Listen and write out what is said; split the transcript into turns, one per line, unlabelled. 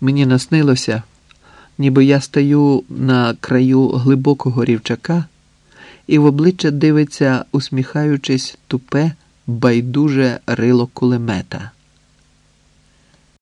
Мені наснилося, ніби я стою на краю глибокого рівчака, і в обличчя дивиться, усміхаючись, тупе, байдуже рило кулемета.